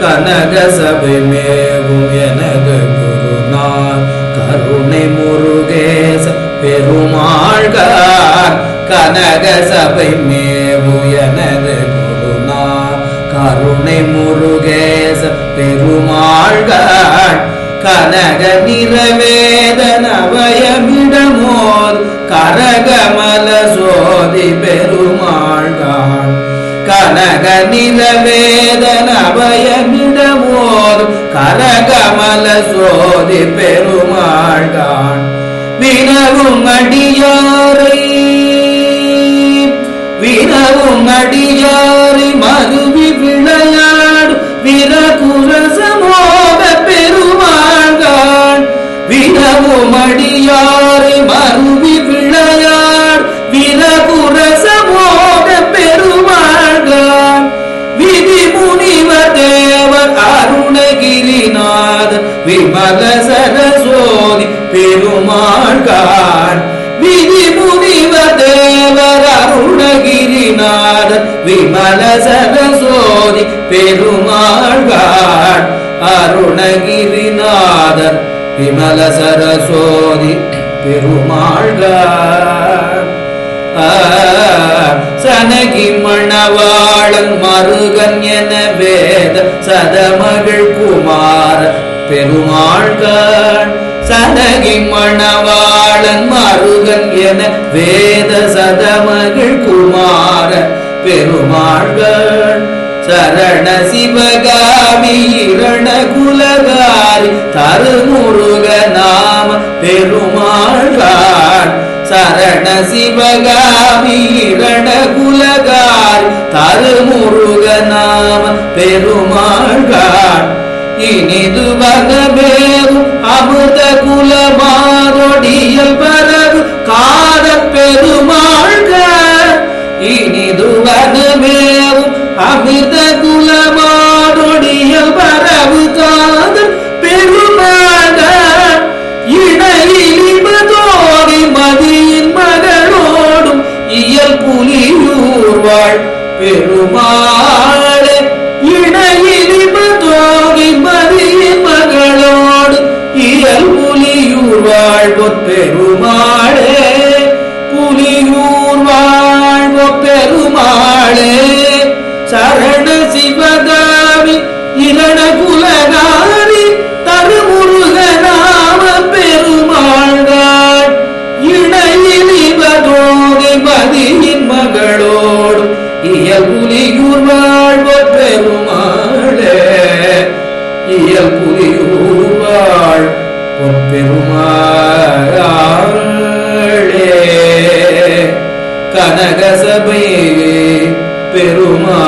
கனக சபை மேவும் எனது குருநாள். கருணை முருகேச பெருமாள்கார். கனக சபை மேவும் எனது குருநாள். கருணை முருகேச பெருமாள்கார். கனக நிறவேத நவயமிடமோர் கரகமல கனக வேதன நவயமிடமோர் கரகமல சோதி பெருமாள்கான் வினவும் அடியாறு விமல சரஸ்வோதி பெருமாள்கான் விதி முனிவ தேவர் அருணகிரிநாத விமல சரஸ்வோதி பெருமாள்கான் அருணகிரிநாதர் விமல சரசோதி பெருமாள் சனகி மணவாளன் மருகன் என வேத சதமகள் குமார. பெருமாள்கள் சனகி மணவாளன் மருகன் என வேத சதமகள் குமார பெருமாள்கள். சரண சிவகாமி இரண குலகாரி தருமுருக நாம பெருமாள்கான் சரண சிவகாமி இரண குலகாரி தருமுருக நாம பெருமாள்கான் இனிது வகவேவும் அமுத குலமாதொடியல் பரவு காத பெருமாள்கான் இனிது வகவேவும் அமிர்த பெருமாளே சரண சிவகாமி இரண குலகாரி தருமுருக நாம இணையில் இவதோதி பதியின் மகளோடு இயல்புலியூர் வாழ்வ பெருமாளே. இயல்புலியூர் வாழ் பெருமாளே கனகசபையே பெருமா